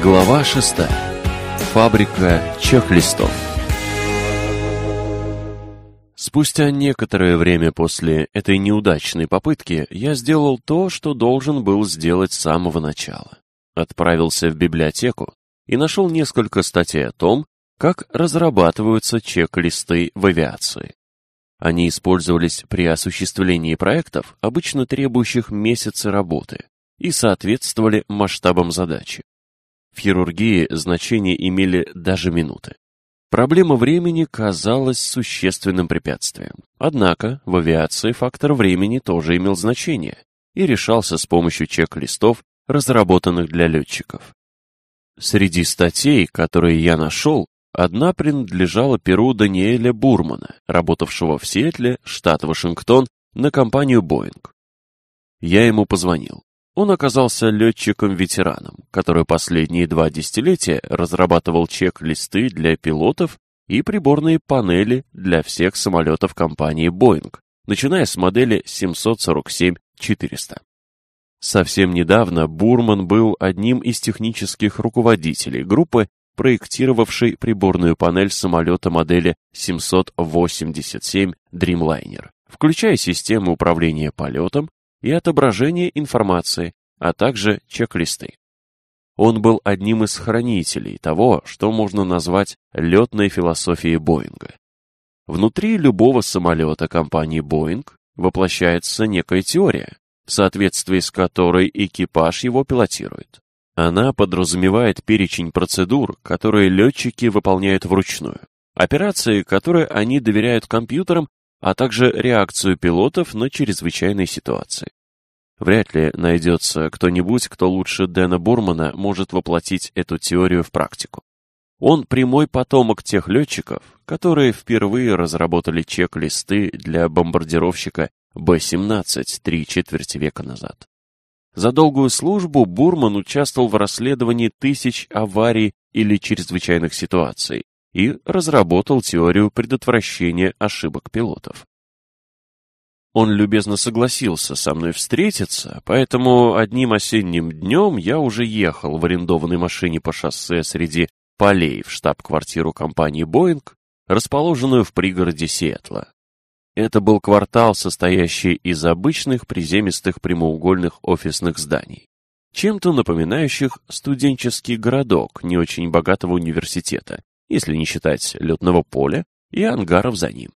Глава шестая. Фабрика чек-листов. Спустя некоторое время после этой неудачной попытки я сделал то, что должен был сделать с самого начала. Отправился в библиотеку и нашел несколько статей о том, как разрабатываются чек-листы в авиации. Они использовались при осуществлении проектов, обычно требующих месяцы работы, и соответствовали масштабам задачи. В хирургии значение имели даже минуты. Проблема времени казалась существенным препятствием. Однако в авиации фактор времени тоже имел значение и решался с помощью чек-листов, разработанных для летчиков. Среди статей, которые я нашел, одна принадлежала перу Даниэля Бурмана, работавшего в Сиэтле, штат Вашингтон, на компанию Boeing. Я ему позвонил. Он оказался летчиком-ветераном, который последние два десятилетия разрабатывал чек-листы для пилотов и приборные панели для всех самолетов компании Boeing, начиная с модели 747-400. Совсем недавно Бурман был одним из технических руководителей группы, проектировавшей приборную панель самолета модели 787 Dreamliner, включая систему управления полетом, и отображение информации, а также чек-листы. Он был одним из хранителей того, что можно назвать летной философией Боинга. Внутри любого самолета компании Боинг воплощается некая теория, в соответствии с которой экипаж его пилотирует. Она подразумевает перечень процедур, которые летчики выполняют вручную, операции, которые они доверяют компьютерам а также реакцию пилотов на чрезвычайные ситуации. Вряд ли найдется кто-нибудь, кто лучше Дэна Бурмана может воплотить эту теорию в практику. Он прямой потомок тех летчиков, которые впервые разработали чек-листы для бомбардировщика Б-17 три четверти века назад. За долгую службу Бурман участвовал в расследовании тысяч аварий или чрезвычайных ситуаций, и разработал теорию предотвращения ошибок пилотов. Он любезно согласился со мной встретиться, поэтому одним осенним днем я уже ехал в арендованной машине по шоссе среди полей в штаб-квартиру компании «Боинг», расположенную в пригороде Сиэтла. Это был квартал, состоящий из обычных приземистых прямоугольных офисных зданий, чем-то напоминающих студенческий городок не очень богатого университета, если не считать летного поля и ангаров за ним.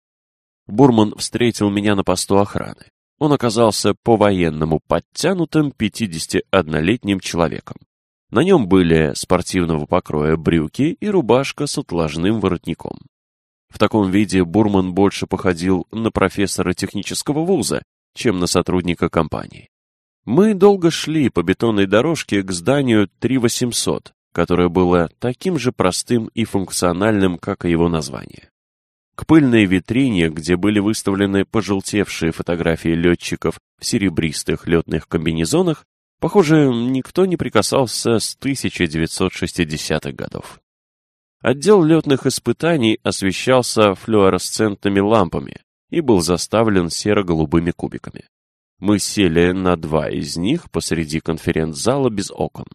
Бурман встретил меня на посту охраны. Он оказался по-военному подтянутым 51-летним человеком. На нем были спортивного покроя брюки и рубашка с отложным воротником. В таком виде Бурман больше походил на профессора технического вуза, чем на сотрудника компании. Мы долго шли по бетонной дорожке к зданию 3800, которое было таким же простым и функциональным, как и его название. К пыльной витрине, где были выставлены пожелтевшие фотографии летчиков в серебристых летных комбинезонах, похоже, никто не прикасался с 1960-х годов. Отдел летных испытаний освещался флуоресцентными лампами и был заставлен серо-голубыми кубиками. Мы сели на два из них посреди конференц-зала без окон.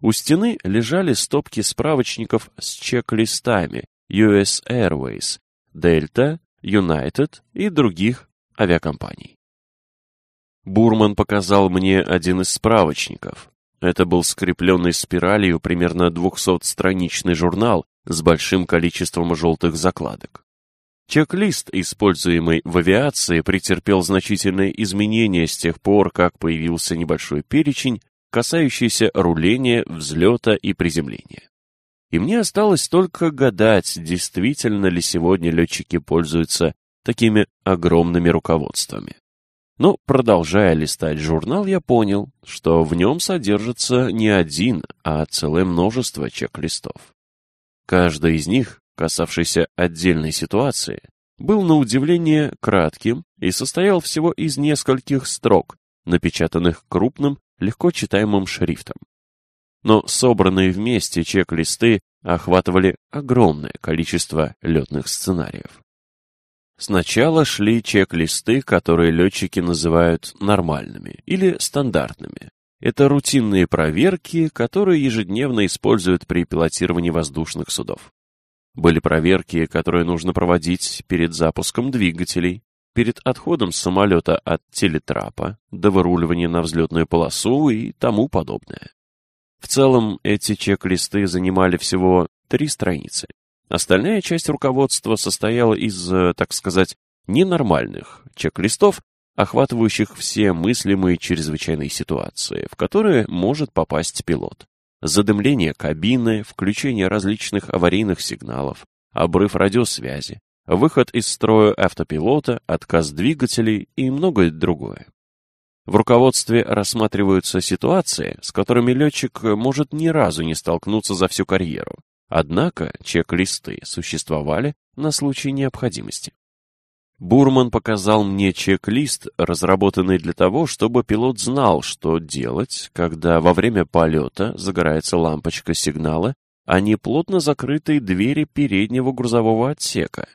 У стены лежали стопки справочников с чек-листами US Airways, Delta, United и других авиакомпаний. Бурман показал мне один из справочников. Это был скрепленный спиралью примерно 200-страничный журнал с большим количеством желтых закладок. Чек-лист, используемый в авиации, претерпел значительные изменения с тех пор, как появился небольшой перечень касающийся руления, взлета и приземления. И мне осталось только гадать, действительно ли сегодня летчики пользуются такими огромными руководствами. Но, продолжая листать журнал, я понял, что в нем содержится не один, а целое множество чек-листов. Каждый из них, касавшийся отдельной ситуации, был на удивление кратким и состоял всего из нескольких строк, напечатанных крупным легко читаемым шрифтом. Но собранные вместе чек-листы охватывали огромное количество летных сценариев. Сначала шли чек-листы, которые летчики называют нормальными или стандартными. Это рутинные проверки, которые ежедневно используют при пилотировании воздушных судов. Были проверки, которые нужно проводить перед запуском двигателей, перед отходом самолета от телетрапа, до выруливания на взлетную полосу и тому подобное. В целом, эти чек-листы занимали всего три страницы. Остальная часть руководства состояла из, э, так сказать, ненормальных чек-листов, охватывающих все мыслимые чрезвычайные ситуации, в которые может попасть пилот. Задымление кабины, включение различных аварийных сигналов, обрыв радиосвязи, выход из строя автопилота, отказ двигателей и многое другое. В руководстве рассматриваются ситуации, с которыми летчик может ни разу не столкнуться за всю карьеру. Однако чек-листы существовали на случай необходимости. Бурман показал мне чек-лист, разработанный для того, чтобы пилот знал, что делать, когда во время полета загорается лампочка сигнала, а не плотно закрытые двери переднего грузового отсека.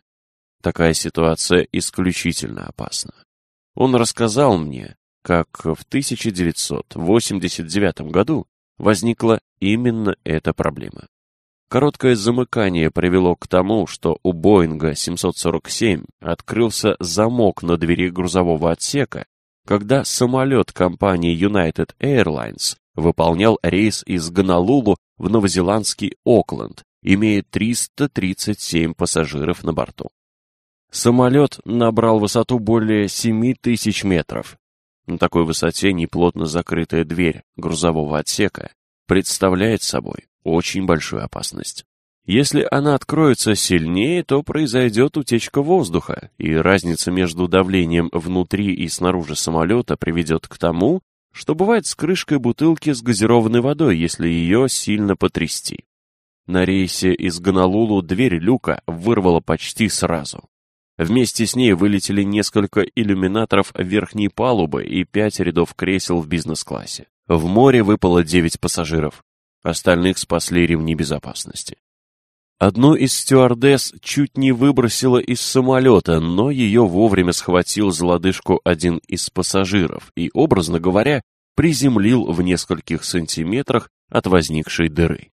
Такая ситуация исключительно опасна. Он рассказал мне, как в 1989 году возникла именно эта проблема. Короткое замыкание привело к тому, что у Боинга 747 открылся замок на двери грузового отсека, когда самолет компании United Airlines выполнял рейс из Гонолулу в новозеландский Окленд, имея 337 пассажиров на борту. Самолет набрал высоту более 7 тысяч метров. На такой высоте неплотно закрытая дверь грузового отсека представляет собой очень большую опасность. Если она откроется сильнее, то произойдет утечка воздуха, и разница между давлением внутри и снаружи самолета приведет к тому, что бывает с крышкой бутылки с газированной водой, если ее сильно потрясти. На рейсе из Гонолулу дверь люка вырвала почти сразу. Вместе с ней вылетели несколько иллюминаторов верхней палубы и пять рядов кресел в бизнес-классе. В море выпало девять пассажиров. Остальных спасли ремни безопасности. Одну из стюардесс чуть не выбросило из самолета, но ее вовремя схватил за лодыжку один из пассажиров и, образно говоря, приземлил в нескольких сантиметрах от возникшей дыры.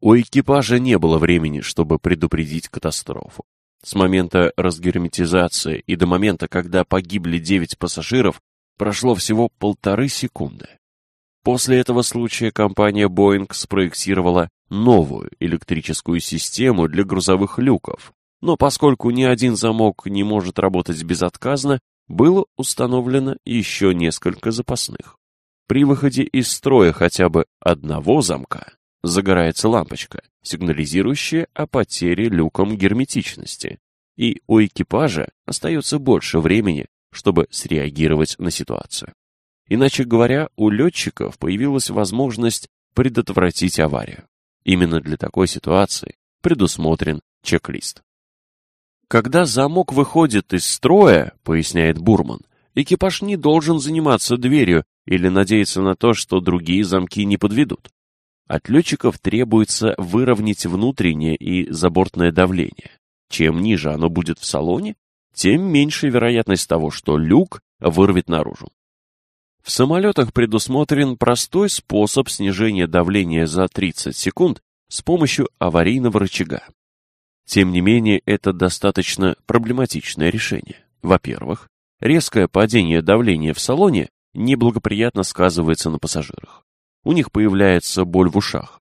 У экипажа не было времени, чтобы предупредить катастрофу. С момента разгерметизации и до момента, когда погибли девять пассажиров, прошло всего полторы секунды. После этого случая компания Boeing спроектировала новую электрическую систему для грузовых люков, но поскольку ни один замок не может работать безотказно, было установлено еще несколько запасных. При выходе из строя хотя бы одного замка загорается лампочка, сигнализирующая о потере люком герметичности, и у экипажа остается больше времени, чтобы среагировать на ситуацию. Иначе говоря, у летчиков появилась возможность предотвратить аварию. Именно для такой ситуации предусмотрен чек-лист. Когда замок выходит из строя, поясняет Бурман, экипаж не должен заниматься дверью или надеяться на то, что другие замки не подведут. От летчиков требуется выровнять внутреннее и забортное давление. Чем ниже оно будет в салоне, тем меньше вероятность того, что люк вырвет наружу. В самолетах предусмотрен простой способ снижения давления за 30 секунд с помощью аварийного рычага. Тем не менее, это достаточно проблематичное решение. Во-первых, резкое падение давления в салоне неблагоприятно сказывается на пассажирах. У них появляется боль в ушах.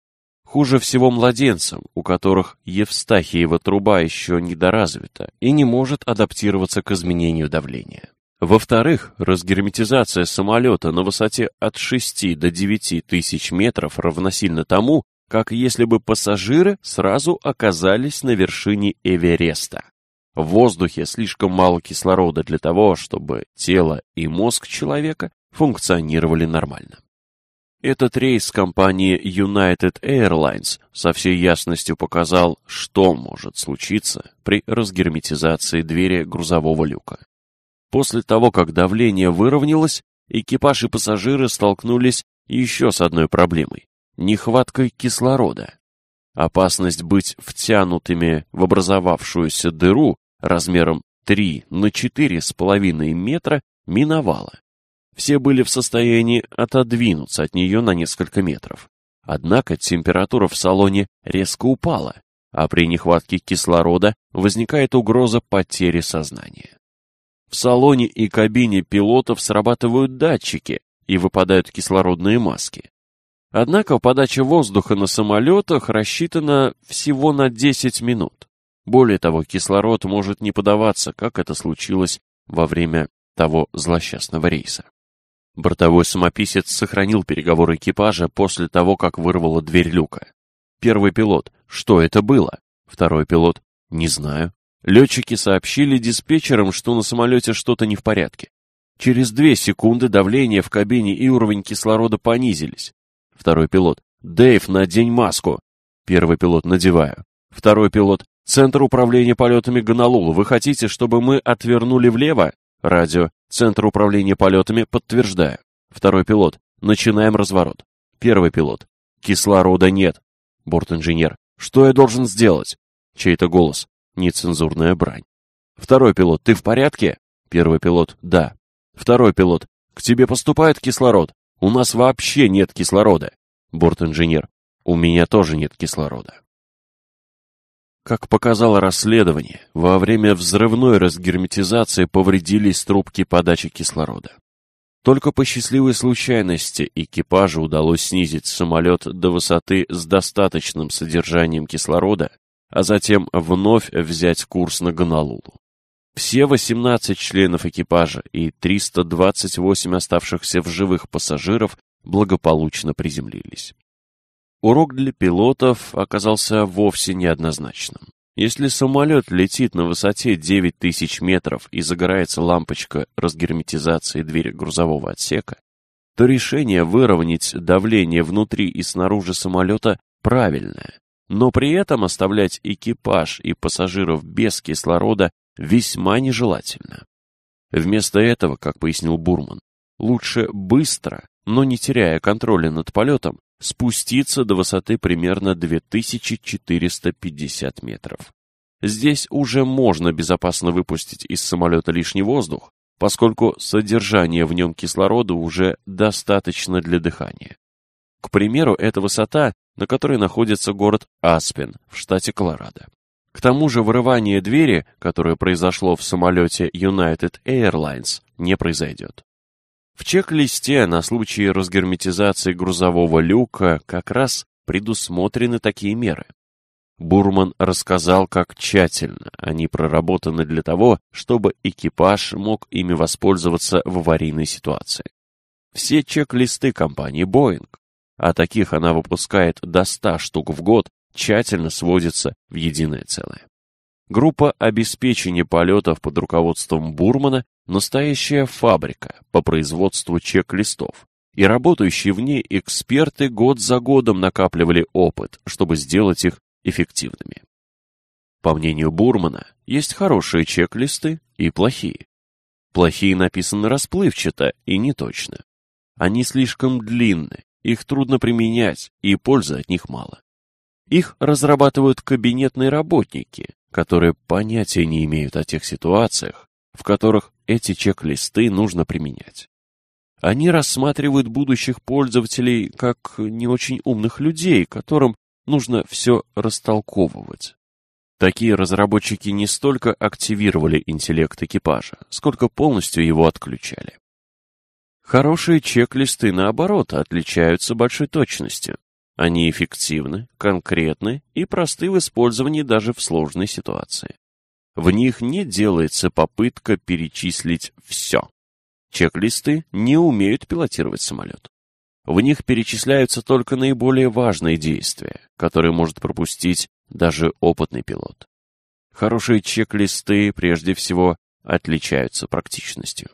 Хуже всего младенцам, у которых Евстахиева труба еще недоразвита и не может адаптироваться к изменению давления. Во-вторых, разгерметизация самолета на высоте от 6 до 9 тысяч метров равносильно тому, как если бы пассажиры сразу оказались на вершине Эвереста. В воздухе слишком мало кислорода для того, чтобы тело и мозг человека функционировали нормально. Этот рейс компании United Airlines со всей ясностью показал, что может случиться при разгерметизации двери грузового люка. После того, как давление выровнялось, экипаж и пассажиры столкнулись еще с одной проблемой – нехваткой кислорода. Опасность быть втянутыми в образовавшуюся дыру размером 3 на 4,5 метра миновала. Все были в состоянии отодвинуться от нее на несколько метров. Однако температура в салоне резко упала, а при нехватке кислорода возникает угроза потери сознания. В салоне и кабине пилотов срабатывают датчики и выпадают кислородные маски. Однако подача воздуха на самолетах рассчитана всего на 10 минут. Более того, кислород может не подаваться, как это случилось во время того злосчастного рейса. Бортовой самописец сохранил переговоры экипажа после того, как вырвало дверь люка. Первый пилот. Что это было? Второй пилот. Не знаю. Летчики сообщили диспетчерам, что на самолете что-то не в порядке. Через две секунды давление в кабине и уровень кислорода понизились. Второй пилот. «Дэйв, надень маску!» Первый пилот. «Надеваю». Второй пилот. «Центр управления полетами Гонолулу, вы хотите, чтобы мы отвернули влево?» Радио. «Центр управления полетами, подтверждаю». Второй пилот. «Начинаем разворот». Первый пилот. «Кислорода нет». Борт-инженер. «Что я должен сделать?» Чей-то голос. Нецензурная брань. Второй пилот, ты в порядке? Первый пилот, да. Второй пилот, к тебе поступает кислород. У нас вообще нет кислорода. Борт-инженер, у меня тоже нет кислорода. Как показало расследование, во время взрывной разгерметизации повредились трубки подачи кислорода. Только по счастливой случайности экипажу удалось снизить самолет до высоты с достаточным содержанием кислорода, а затем вновь взять курс на Гонолулу. Все 18 членов экипажа и 328 оставшихся в живых пассажиров благополучно приземлились. Урок для пилотов оказался вовсе неоднозначным. Если самолет летит на высоте 9000 метров и загорается лампочка разгерметизации двери грузового отсека, то решение выровнять давление внутри и снаружи самолета правильное но при этом оставлять экипаж и пассажиров без кислорода весьма нежелательно. Вместо этого, как пояснил Бурман, лучше быстро, но не теряя контроля над полетом, спуститься до высоты примерно 2450 метров. Здесь уже можно безопасно выпустить из самолета лишний воздух, поскольку содержание в нем кислорода уже достаточно для дыхания. К примеру, эта высота на которой находится город Аспен в штате Колорадо. К тому же вырывание двери, которое произошло в самолете United Airlines, не произойдет. В чек-листе на случай разгерметизации грузового люка как раз предусмотрены такие меры. Бурман рассказал, как тщательно они проработаны для того, чтобы экипаж мог ими воспользоваться в аварийной ситуации. Все чек-листы компании Boeing а таких она выпускает до 100 штук в год, тщательно сводится в единое целое. Группа обеспечения полетов под руководством Бурмана – настоящая фабрика по производству чек-листов, и работающие в ней эксперты год за годом накапливали опыт, чтобы сделать их эффективными. По мнению Бурмана, есть хорошие чек-листы и плохие. Плохие написаны расплывчато и неточно. Они слишком длинны, их трудно применять, и пользы от них мало. Их разрабатывают кабинетные работники, которые понятия не имеют о тех ситуациях, в которых эти чек-листы нужно применять. Они рассматривают будущих пользователей как не очень умных людей, которым нужно все растолковывать. Такие разработчики не столько активировали интеллект экипажа, сколько полностью его отключали. Хорошие чек-листы, наоборот, отличаются большой точностью. Они эффективны, конкретны и просты в использовании даже в сложной ситуации. В них не делается попытка перечислить все. Чек-листы не умеют пилотировать самолет. В них перечисляются только наиболее важные действия, которые может пропустить даже опытный пилот. Хорошие чек-листы, прежде всего, отличаются практичностью.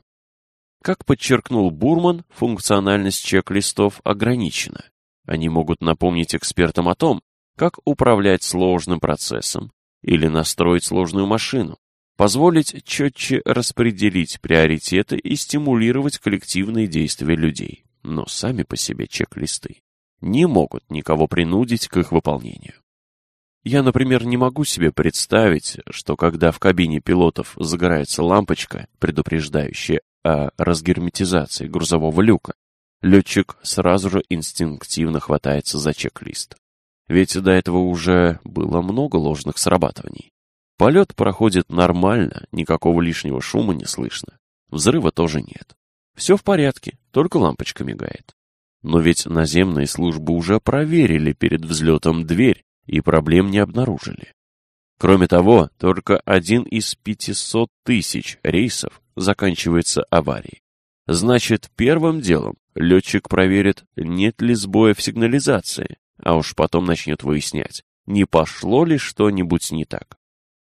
Как подчеркнул Бурман, функциональность чек-листов ограничена. Они могут напомнить экспертам о том, как управлять сложным процессом или настроить сложную машину, позволить четче распределить приоритеты и стимулировать коллективные действия людей. Но сами по себе чек-листы не могут никого принудить к их выполнению. Я, например, не могу себе представить, что когда в кабине пилотов загорается лампочка, предупреждающая о разгерметизации грузового люка, летчик сразу же инстинктивно хватается за чек-лист. Ведь до этого уже было много ложных срабатываний. Полет проходит нормально, никакого лишнего шума не слышно. Взрыва тоже нет. Все в порядке, только лампочка мигает. Но ведь наземные службы уже проверили перед взлетом дверь и проблем не обнаружили. Кроме того, только один из 500 тысяч рейсов заканчивается аварией. Значит, первым делом летчик проверит, нет ли сбоя в сигнализации, а уж потом начнет выяснять, не пошло ли что-нибудь не так.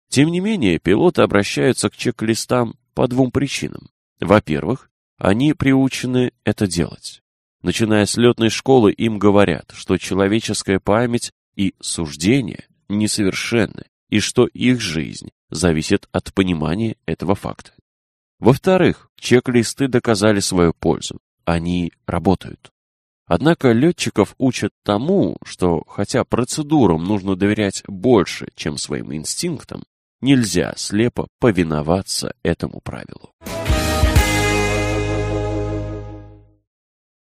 Тем не менее, пилоты обращаются к чек-листам по двум причинам. Во-первых, они приучены это делать. Начиная с летной школы им говорят, что человеческая память и суждения несовершенны, и что их жизнь зависит от понимания этого факта. Во-вторых, чек-листы доказали свою пользу. Они работают. Однако летчиков учат тому, что хотя процедурам нужно доверять больше, чем своим инстинктам, нельзя слепо повиноваться этому правилу.